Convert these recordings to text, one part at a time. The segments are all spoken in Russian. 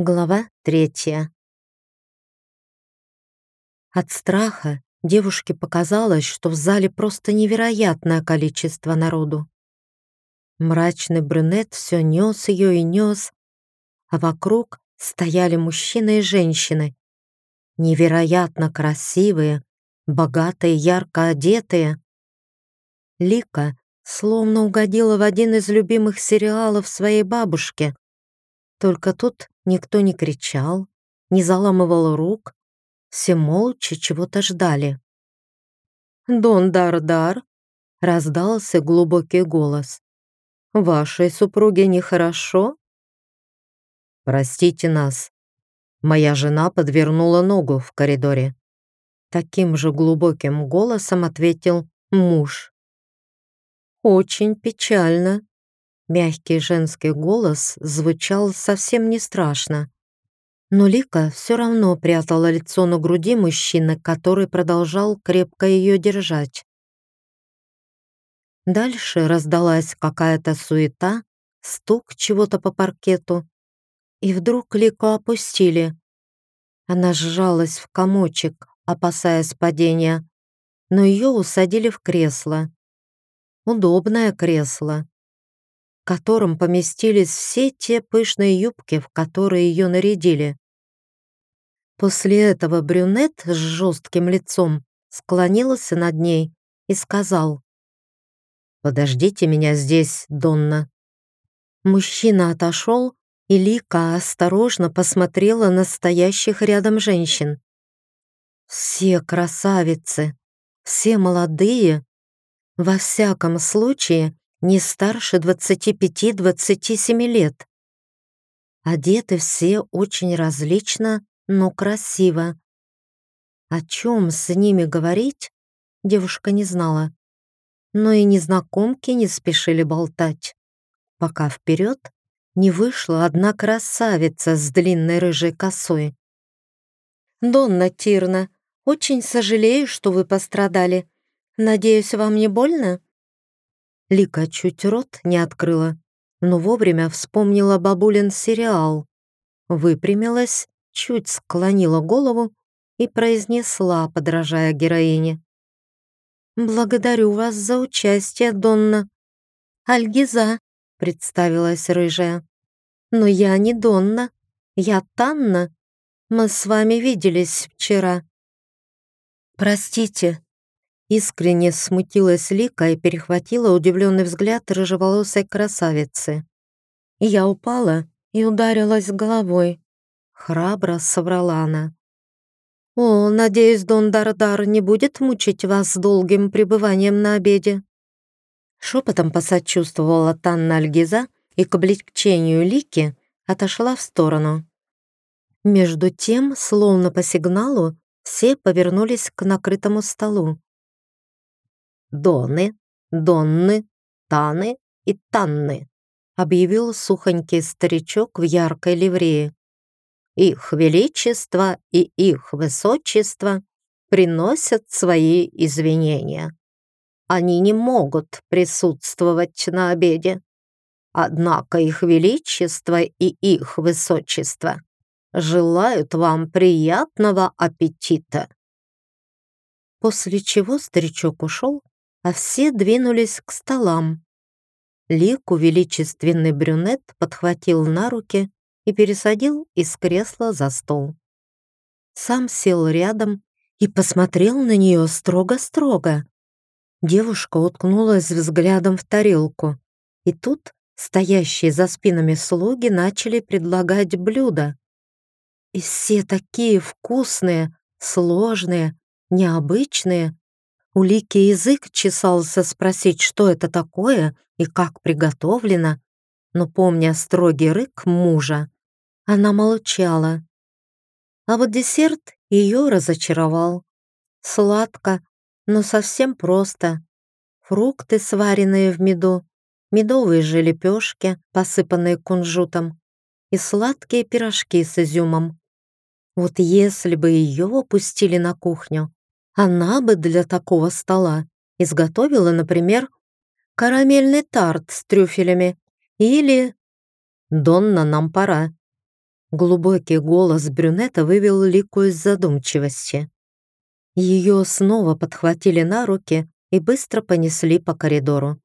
Глава третья. От страха девушке показалось, что в зале просто невероятное количество народу. Мрачный брюнет все нес ее и нес, а вокруг стояли мужчины и женщины. Невероятно красивые, богатые, ярко одетые. Лика словно угодила в один из любимых сериалов своей бабушки. Только тут Никто не кричал, не заламывал рук, все молча чего-то ждали. «Дон Дар-Дар!» — раздался глубокий голос. «Вашей супруге нехорошо?» «Простите нас. Моя жена подвернула ногу в коридоре». Таким же глубоким голосом ответил муж. «Очень печально», Мягкий женский голос звучал совсем не страшно. Но Лика все равно прятала лицо на груди мужчины, который продолжал крепко ее держать. Дальше раздалась какая-то суета, стук чего-то по паркету, и вдруг Лику опустили. Она сжалась в комочек, опасаясь падения, но ее усадили в кресло. Удобное кресло котором поместились все те пышные юбки, в которые ее нарядили. После этого брюнет с жестким лицом склонился над ней и сказал «Подождите меня здесь, Донна». Мужчина отошел, и Лика осторожно посмотрела на стоящих рядом женщин. Все красавицы, все молодые. Во всяком случае, не старше 25-27 лет. Одеты все очень различно, но красиво. О чем с ними говорить, девушка не знала. Но и незнакомки не спешили болтать, пока вперед не вышла одна красавица с длинной рыжей косой. «Донна Тирна, очень сожалею, что вы пострадали. Надеюсь, вам не больно?» Лика чуть рот не открыла, но вовремя вспомнила бабулин сериал. Выпрямилась, чуть склонила голову и произнесла, подражая героине. «Благодарю вас за участие, Донна». «Альгиза», — представилась рыжая. «Но я не Донна, я Танна. Мы с вами виделись вчера». «Простите», Искренне смутилась Лика и перехватила удивленный взгляд рыжеволосой красавицы. Я упала и ударилась головой. Храбро соврала она. «О, надеюсь, Дон Дардар не будет мучить вас долгим пребыванием на обеде?» Шепотом посочувствовала Танна Альгиза и к облегчению Лики отошла в сторону. Между тем, словно по сигналу, все повернулись к накрытому столу. Доны, Донны, Таны и Танны», объявил сухонький старичок в яркой ливрее. «Их Величество и их Высочество приносят свои извинения. Они не могут присутствовать на обеде. Однако их Величество и их Высочество желают вам приятного аппетита». После чего старичок ушел, а все двинулись к столам. Лику величественный брюнет подхватил на руки и пересадил из кресла за стол. Сам сел рядом и посмотрел на нее строго-строго. Девушка уткнулась взглядом в тарелку, и тут стоящие за спинами слуги начали предлагать блюда. И все такие вкусные, сложные, необычные, у Лики язык чесался спросить, что это такое и как приготовлено, но, помня строгий рык мужа, она молчала. А вот десерт ее разочаровал. Сладко, но совсем просто. Фрукты, сваренные в меду, медовые же лепешки, посыпанные кунжутом, и сладкие пирожки с изюмом. Вот если бы ее опустили на кухню, она бы для такого стола изготовила, например, карамельный тарт с трюфелями или «Донна, нам пора». Глубокий голос брюнета вывел Лику из задумчивости. Ее снова подхватили на руки и быстро понесли по коридору.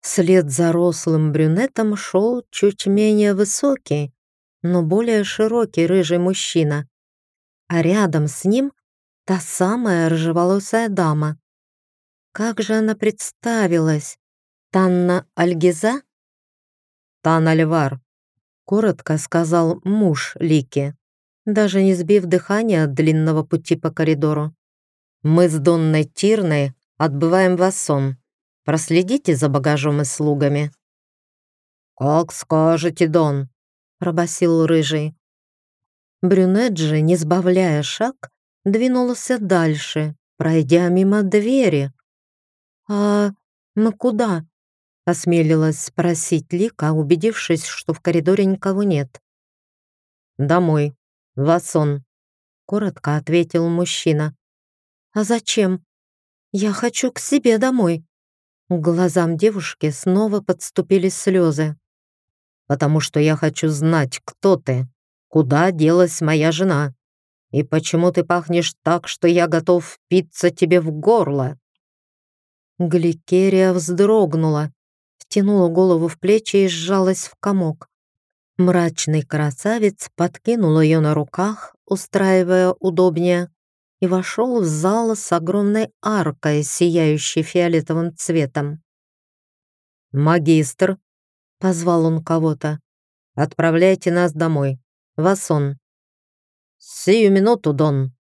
Вслед за рослым брюнетом шел чуть менее высокий, но более широкий рыжий мужчина, а рядом с ним та самая рыжеволосая дама. Как же она представилась? Танна Альгиза? Тан Альвар, коротко сказал муж Лики, даже не сбив дыхания от длинного пути по коридору. Мы с Донной Тирной отбываем в Ассон. Проследите за багажом и слугами». «Как скажете, Дон», — пробасил Рыжий. Брюнет же, не сбавляя шаг, двинулся дальше, пройдя мимо двери. «А мы куда?» — осмелилась спросить Лика, убедившись, что в коридоре никого нет. «Домой, в Асон», — коротко ответил мужчина. «А зачем?» «Я хочу к себе домой», к глазам девушки снова подступили слезы. «Потому что я хочу знать, кто ты, куда делась моя жена, и почему ты пахнешь так, что я готов впиться тебе в горло». Гликерия вздрогнула, втянула голову в плечи и сжалась в комок. Мрачный красавец подкинул ее на руках, устраивая удобнее, и вошел в зал с огромной аркой, сияющей фиолетовым цветом. «Магистр», — позвал он кого-то, — «отправляйте нас домой, в Асон». «Сию минуту, Дон»,